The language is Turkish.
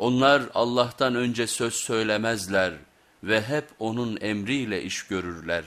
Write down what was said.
Onlar Allah'tan önce söz söylemezler ve hep onun emriyle iş görürler.